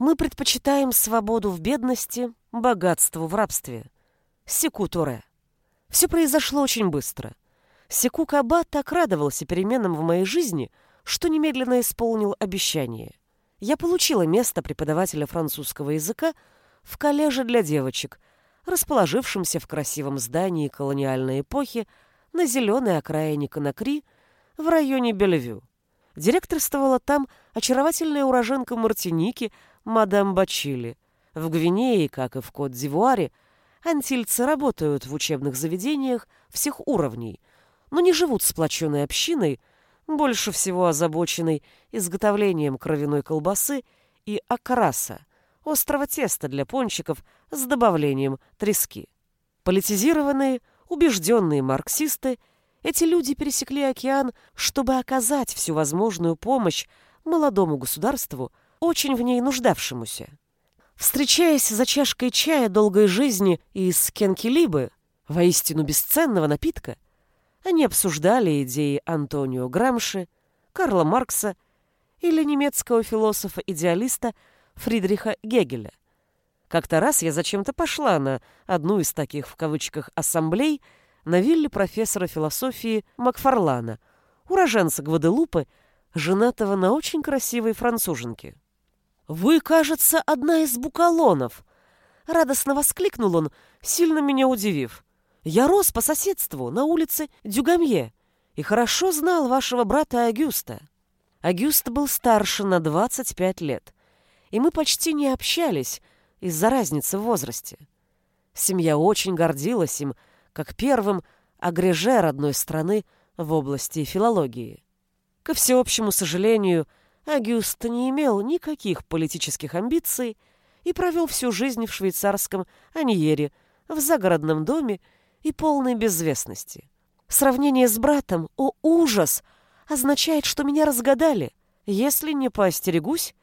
Мы предпочитаем свободу в бедности, богатству в рабстве. Секу Туре. Все произошло очень быстро. Секу Каба так радовался переменам в моей жизни, что немедленно исполнил обещание. Я получила место преподавателя французского языка в коллеже для девочек, расположившемся в красивом здании колониальной эпохи на зеленой окраине Конакри в районе Бельвю. Директорствовала там очаровательная уроженка Мартиники мадам Бачили. В Гвинее, как и в Кот-д'Ивуаре, антильцы работают в учебных заведениях всех уровней, но не живут сплоченной общиной, больше всего озабоченной изготовлением кровяной колбасы и окраса, острого теста для пончиков с добавлением трески. Политизированные, убежденные марксисты, эти люди пересекли океан, чтобы оказать всю возможную помощь молодому государству, очень в ней нуждавшемуся. Встречаясь за чашкой чая долгой жизни из кенкилибы, воистину бесценного напитка, они обсуждали идеи Антонио Грамши, Карла Маркса или немецкого философа-идеалиста Фридриха Гегеля. Как-то раз я зачем-то пошла на одну из таких в кавычках ассамблей на вилле профессора философии Макфарлана, уроженца Гваделупы, женатого на очень красивой француженке. «Вы, кажется, одна из букалонов!» Радостно воскликнул он, сильно меня удивив. Я рос по соседству на улице Дюгамье и хорошо знал вашего брата Агюста. Агюст был старше на 25 лет, и мы почти не общались из-за разницы в возрасте. Семья очень гордилась им, как первым агреже родной страны в области филологии. Ко всеобщему сожалению, Агюст не имел никаких политических амбиций и провел всю жизнь в швейцарском Аньере, в загородном доме и полной безвестности. Сравнение с братом, о ужас, означает, что меня разгадали. Если не поостерегусь,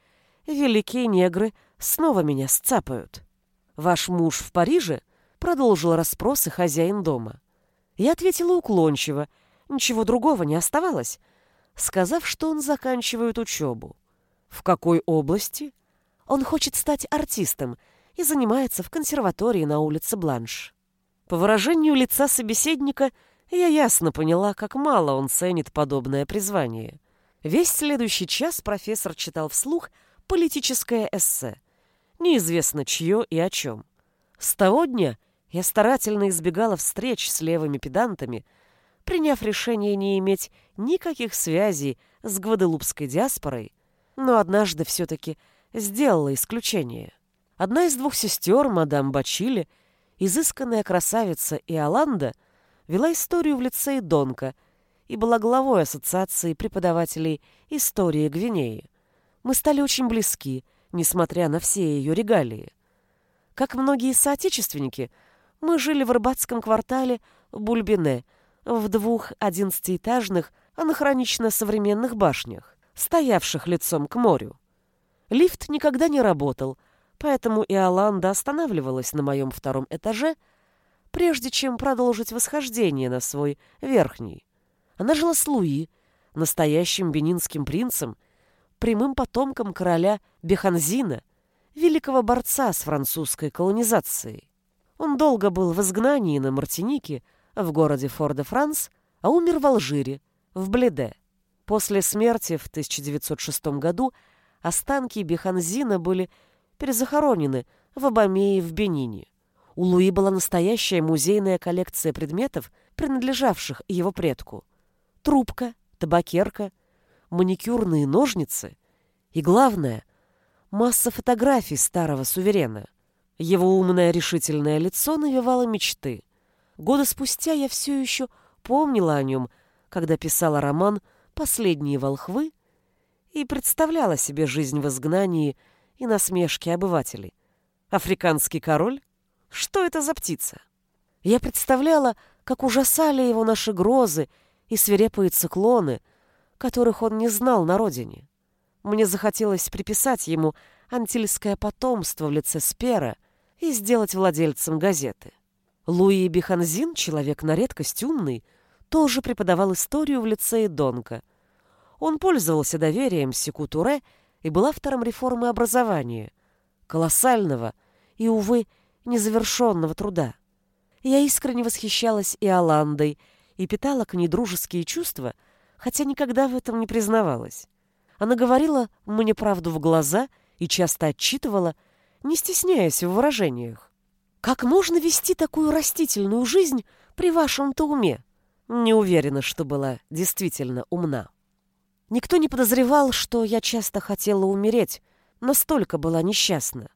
великие негры снова меня сцапают. Ваш муж в Париже? Продолжил расспросы хозяин дома. Я ответила уклончиво, ничего другого не оставалось, сказав, что он заканчивает учебу. В какой области? Он хочет стать артистом и занимается в консерватории на улице Бланш. По выражению лица собеседника я ясно поняла, как мало он ценит подобное призвание. Весь следующий час профессор читал вслух политическое эссе. Неизвестно чье и о чем. С того дня я старательно избегала встреч с левыми педантами, приняв решение не иметь никаких связей с гваделупской диаспорой, но однажды все-таки сделала исключение. Одна из двух сестер, мадам Бачили, изысканная красавица Иоланда вела историю в лицее Донка и была главой ассоциации преподавателей истории Гвинеи. Мы стали очень близки, несмотря на все ее регалии. Как многие соотечественники, мы жили в рыбацком квартале Бульбине в двух одиннадцатиэтажных анахронично современных башнях, стоявших лицом к морю. Лифт никогда не работал, поэтому Иоланда останавливалась на моем втором этаже, прежде чем продолжить восхождение на свой верхний. Она жила с Луи, настоящим бенинским принцем, прямым потомком короля Беханзина, великого борца с французской колонизацией. Он долго был в изгнании на Мартинике, в городе Фор-де-Франс, а умер в Алжире, в Бледе. После смерти в 1906 году останки Беханзина были перезахоронены в Абамее в Бенине. У Луи была настоящая музейная коллекция предметов, принадлежавших его предку. Трубка, табакерка, маникюрные ножницы и, главное, масса фотографий старого суверена. Его умное решительное лицо навевало мечты. Года спустя я все еще помнила о нем, когда писала роман «Последние волхвы» и представляла себе жизнь в изгнании и насмешки обывателей. Африканский король? Что это за птица? Я представляла, как ужасали его наши грозы и свирепые циклоны, которых он не знал на родине. Мне захотелось приписать ему антильское потомство в лице Спера и сделать владельцем газеты. Луи Биханзин, человек на редкость умный, тоже преподавал историю в лицее Донка. Он пользовался доверием Секутуре и был автором реформы образования, колоссального и, увы, незавершенного труда. Я искренне восхищалась и Оландой, и питала к ней дружеские чувства, хотя никогда в этом не признавалась. Она говорила мне правду в глаза и часто отчитывала, не стесняясь в выражениях. «Как можно вести такую растительную жизнь при вашем-то уме?» Не уверена, что была действительно умна. Никто не подозревал, что я часто хотела умереть, настолько была несчастна.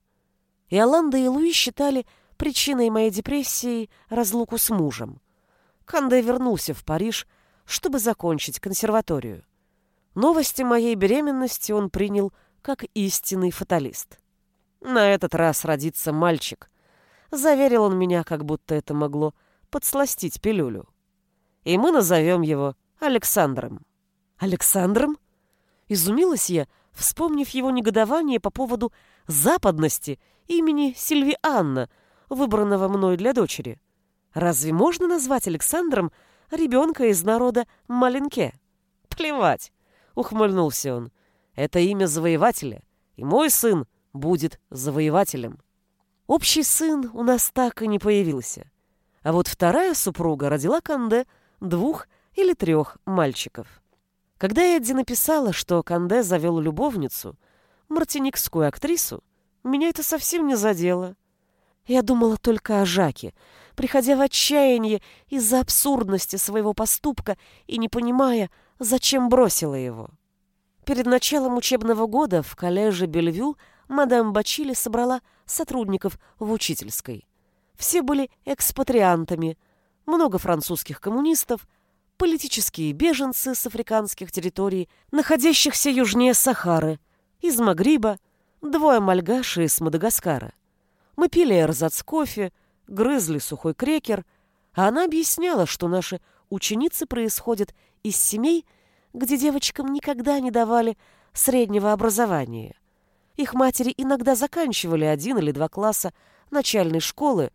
И Аланда и Луи считали причиной моей депрессии разлуку с мужем. Канде вернулся в Париж, чтобы закончить консерваторию. Новости моей беременности он принял как истинный фаталист. На этот раз родится мальчик. Заверил он меня, как будто это могло подсластить пилюлю. И мы назовем его Александром. Александром? Изумилась я, вспомнив его негодование по поводу западности имени Сильви Анна, выбранного мной для дочери. Разве можно назвать Александром ребенка из народа Маленке? Плевать, ухмыльнулся он. Это имя завоевателя, и мой сын будет завоевателем. Общий сын у нас так и не появился. А вот вторая супруга родила Канде двух или трех мальчиков. Когда Эдди написала, что Канде завел любовницу, мартиникскую актрису, меня это совсем не задело. Я думала только о Жаке, приходя в отчаяние из-за абсурдности своего поступка и не понимая, зачем бросила его. Перед началом учебного года в коллеже Бельвю мадам Бачили собрала сотрудников в учительской. Все были экспатриантами, много французских коммунистов, политические беженцы с африканских территорий, находящихся южнее Сахары, из Магриба, двое мальгаши из Мадагаскара. Мы пили эрзац кофе, грызли сухой крекер, а она объясняла, что наши ученицы происходят из семей, где девочкам никогда не давали среднего образования. Их матери иногда заканчивали один или два класса начальной школы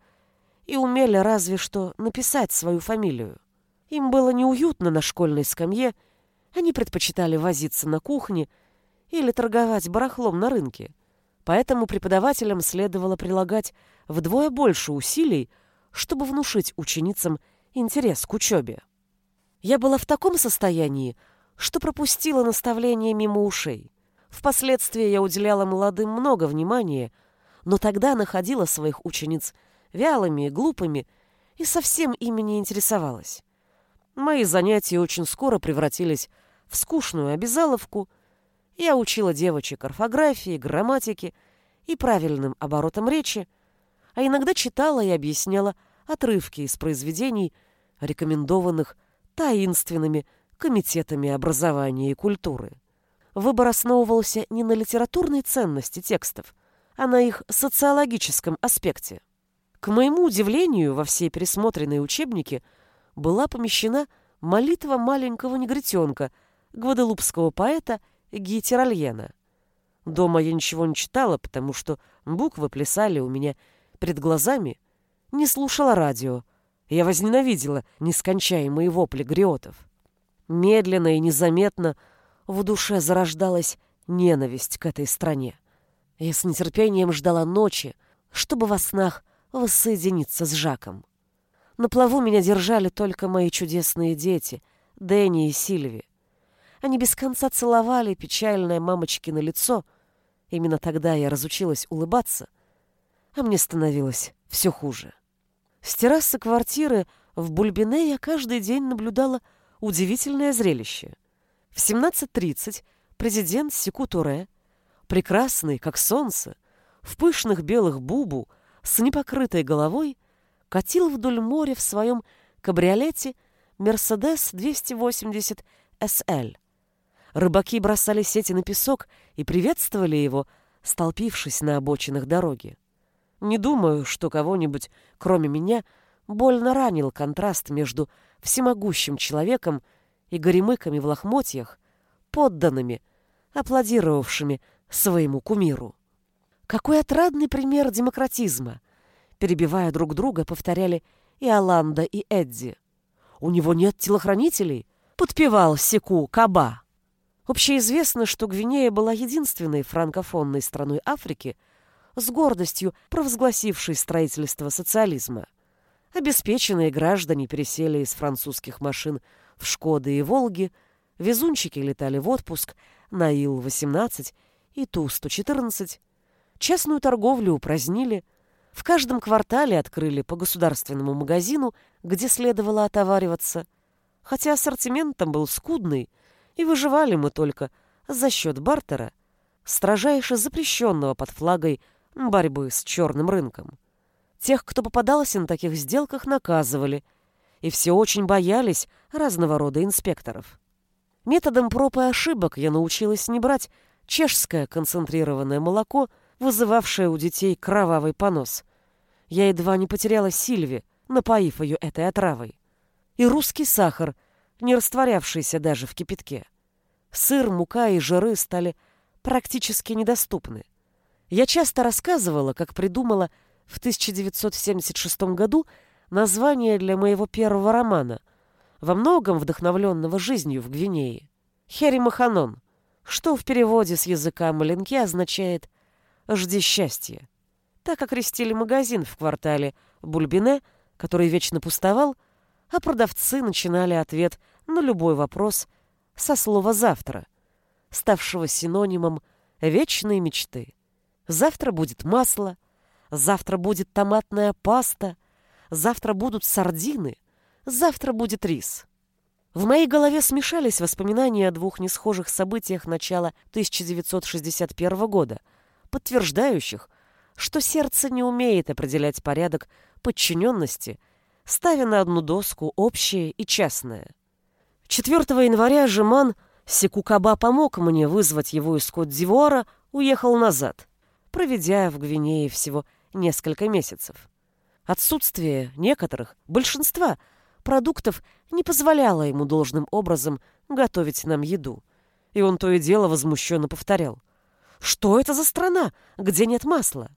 и умели разве что написать свою фамилию. Им было неуютно на школьной скамье, они предпочитали возиться на кухне или торговать барахлом на рынке. Поэтому преподавателям следовало прилагать вдвое больше усилий, чтобы внушить ученицам интерес к учебе. Я была в таком состоянии, что пропустила наставление мимо ушей. Впоследствии я уделяла молодым много внимания, но тогда находила своих учениц вялыми и глупыми и совсем ими не интересовалась. Мои занятия очень скоро превратились в скучную обязаловку. Я учила девочек орфографии, грамматике и правильным оборотам речи, а иногда читала и объясняла отрывки из произведений, рекомендованных таинственными комитетами образования и культуры. Выбор основывался не на литературной ценности текстов, а на их социологическом аспекте. К моему удивлению, во все пересмотренные учебники – была помещена молитва маленького негритенка, гваделупского поэта Гитеральена. Дома я ничего не читала, потому что буквы плясали у меня перед глазами, не слушала радио. Я возненавидела нескончаемые вопли гриотов. Медленно и незаметно в душе зарождалась ненависть к этой стране. Я с нетерпением ждала ночи, чтобы во снах воссоединиться с Жаком. На плаву меня держали только мои чудесные дети, Дэнни и Сильви. Они без конца целовали печальное мамочкино лицо. Именно тогда я разучилась улыбаться, а мне становилось все хуже. С террасы квартиры в Бульбине я каждый день наблюдала удивительное зрелище. В 17.30 президент Секу Туре, прекрасный, как солнце, в пышных белых бубу, с непокрытой головой, катил вдоль моря в своем кабриолете «Мерседес 280 SL». Рыбаки бросали сети на песок и приветствовали его, столпившись на обочинах дороги. Не думаю, что кого-нибудь, кроме меня, больно ранил контраст между всемогущим человеком и горемыками в лохмотьях, подданными, аплодировавшими своему кумиру. Какой отрадный пример демократизма! перебивая друг друга, повторяли и Аланда, и Эдди. «У него нет телохранителей?» — подпевал Секу Каба. Общеизвестно, что Гвинея была единственной франкофонной страной Африки, с гордостью провозгласивший строительство социализма. Обеспеченные граждане пересели из французских машин в «Шкоды» и «Волги», везунчики летали в отпуск на Ил-18 и Ту-114, частную торговлю упразднили, в каждом квартале открыли по государственному магазину, где следовало отовариваться, хотя ассортимент там был скудный, и выживали мы только за счет бартера, строжайше запрещенного под флагой борьбы с черным рынком. Тех, кто попадался на таких сделках, наказывали, и все очень боялись разного рода инспекторов. Методом проб и ошибок я научилась не брать чешское концентрированное молоко, вызывавшее у детей кровавый понос. Я едва не потеряла Сильви, напоив ее этой отравой. И русский сахар, не растворявшийся даже в кипятке. Сыр, мука и жиры стали практически недоступны. Я часто рассказывала, как придумала в 1976 году название для моего первого романа, во многом вдохновленного жизнью в Гвинее. Хери Маханон, что в переводе с языка Маленки означает «жди счастья». Так окрестили магазин в квартале Бульбине, который вечно пустовал, а продавцы начинали ответ на любой вопрос со слова «завтра», ставшего синонимом вечной мечты. Завтра будет масло, завтра будет томатная паста, завтра будут сардины, завтра будет рис. В моей голове смешались воспоминания о двух несхожих событиях начала 1961 года, подтверждающих, что сердце не умеет определять порядок подчиненности, ставя на одну доску общее и частное. 4 января Жеман Секукаба помог мне вызвать его из Кот-Дивуара, уехал назад проведя в Гвинее всего несколько месяцев. Отсутствие некоторых, большинства продуктов не позволяло ему должным образом готовить нам еду. И он то и дело возмущенно повторял. «Что это за страна, где нет масла?»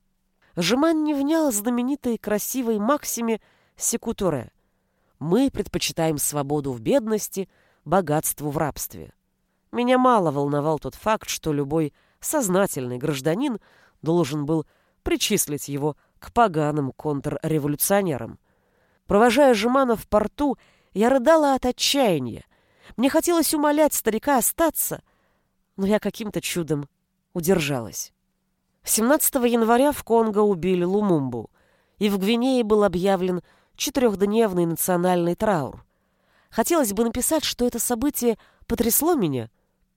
Жеман не внял знаменитой красивой Максиме Секутуре. «Мы предпочитаем свободу в бедности, богатству в рабстве». Меня мало волновал тот факт, что любой сознательный гражданин должен был причислить его к поганым контрреволюционерам. Провожая Жемана в порту, я рыдала от отчаяния. Мне хотелось умолять старика остаться, но я каким-то чудом удержалась. 17 января в Конго убили Лумумбу, и в Гвинее был объявлен четырехдневный национальный траур. Хотелось бы написать, что это событие потрясло меня,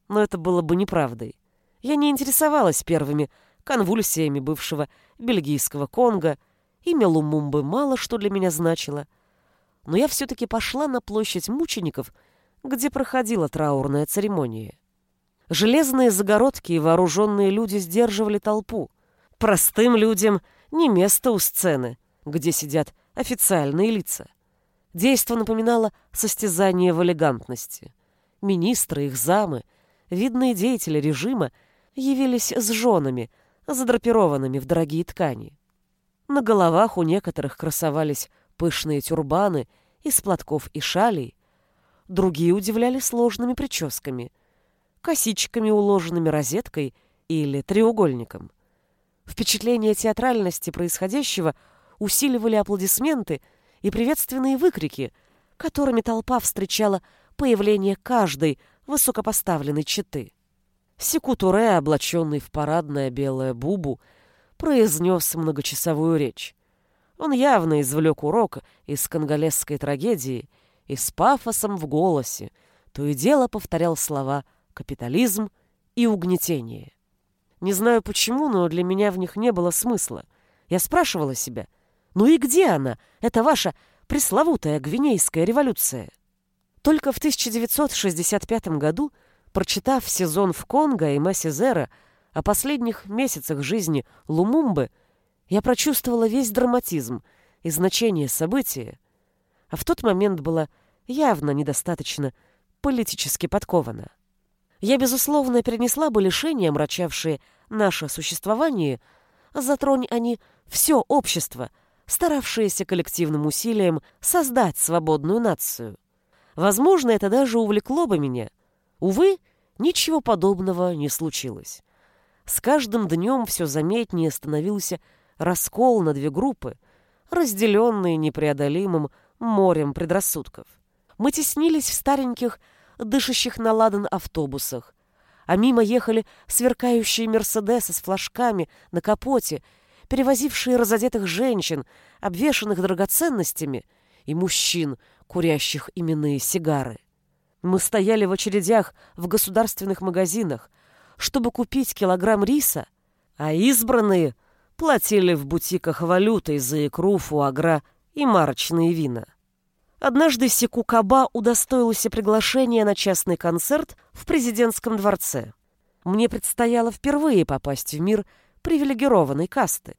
но это было бы неправдой. Я не интересовалась первыми конвульсиями бывшего бельгийского Конго, имя Лумумбы мало что для меня значило. Но я все-таки пошла на площадь мучеников, где проходила траурная церемония. Железные загородки и вооруженные люди сдерживали толпу. Простым людям не место у сцены, где сидят официальные лица. Действо напоминало состязание в элегантности. Министры, их замы, видные деятели режима явились с женами – задрапированными в дорогие ткани. На головах у некоторых красовались пышные тюрбаны из платков и шалей, другие удивляли сложными прическами, косичками, уложенными розеткой или треугольником. Впечатление театральности происходящего усиливали аплодисменты и приветственные выкрики, которыми толпа встречала появление каждой высокопоставленной четы. Секутуре, облаченный в парадное белое бубу, произнес многочасовую речь. Он явно извлек урок из конголезской трагедии и с пафосом в голосе то и дело повторял слова «капитализм» и «угнетение». Не знаю почему, но для меня в них не было смысла. Я спрашивала себя, ну и где она, эта ваша пресловутая гвинейская революция? Только в 1965 году Прочитав сезон в Конго и Массизера о последних месяцах жизни Лумумбы, я прочувствовала весь драматизм и значение события, а в тот момент была явно недостаточно политически подкована. Я, безусловно, перенесла бы лишения, омрачавшие наше существование, затронь они все общество, старавшееся коллективным усилием создать свободную нацию. Возможно, это даже увлекло бы меня — Увы, ничего подобного не случилось. С каждым днем все заметнее становился раскол на две группы, разделенные непреодолимым морем предрассудков. Мы теснились в стареньких, дышащих на ладан автобусах, а мимо ехали сверкающие «Мерседесы» с флажками на капоте, перевозившие разодетых женщин, обвешанных драгоценностями, и мужчин, курящих именные сигары. Мы стояли в очередях в государственных магазинах, чтобы купить килограмм риса, а избранные платили в бутиках валютой за икру, фуагра и марочные вина. Однажды Сику Каба удостоился приглашения на частный концерт в президентском дворце. Мне предстояло впервые попасть в мир привилегированной касты.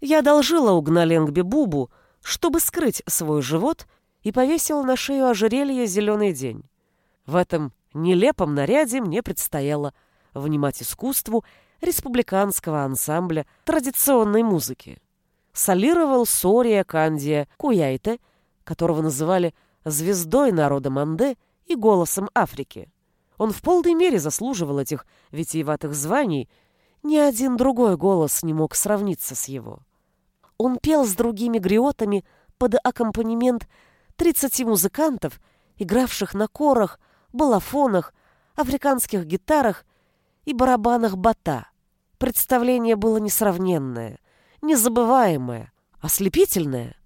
Я одолжила у Гналенгби Бубу, чтобы скрыть свой живот, и повесила на шею ожерелье «Зеленый день». В этом нелепом наряде мне предстояло внимать искусству республиканского ансамбля традиционной музыки. Солировал Сория Кандия Куяйте – которого называли «звездой народа Манде» и «голосом Африки». Он в полной мере заслуживал этих витиеватых званий, ни один другой голос не мог сравниться с его. Он пел с другими гриотами под аккомпанемент 30 музыкантов, игравших на корах, балафонах, африканских гитарах и барабанах бата. Представление было несравненное, незабываемое, ослепительное.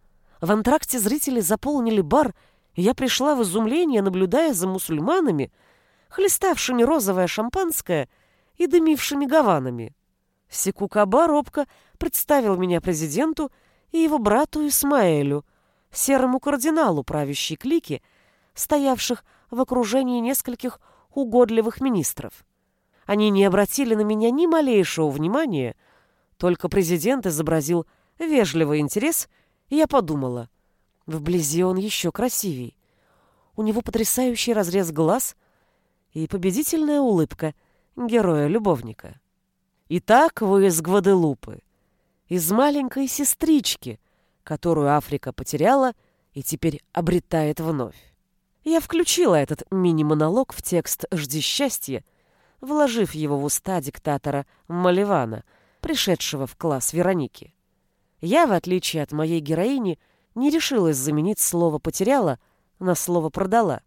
В антракте зрители заполнили бар, и я пришла в изумление, наблюдая за мусульманами, хлеставшими розовое шампанское и дымившими гаванами. Секукаба робко представил меня президенту и его брату Исмаэлю, серому кардиналу правящей клики, стоявших в окружении нескольких угодливых министров. Они не обратили на меня ни малейшего внимания, только президент изобразил вежливый интерес – и я подумала, вблизи он еще красивей. У него потрясающий разрез глаз и победительная улыбка героя-любовника. Итак, вы из Гваделупы, из маленькой сестрички, которую Африка потеряла и теперь обретает вновь. Я включила этот мини-монолог в текст «Жди счастья», вложив его в уста диктатора Маливана, пришедшего в класс Вероники. Я, в отличие от моей героини, не решилась заменить слово «потеряла» на слово «продала»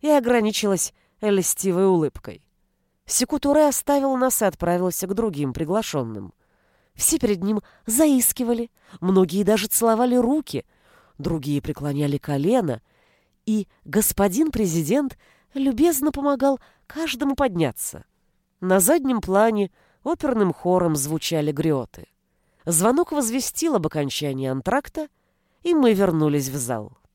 и ограничилась льстивой улыбкой. Секутуре оставил нас и отправился к другим приглашенным. Все перед ним заискивали, многие даже целовали руки, другие преклоняли колено, и господин президент любезно помогал каждому подняться. На заднем плане оперным хором звучали грёты. Звонок возвестил об окончании антракта, и мы вернулись в зал.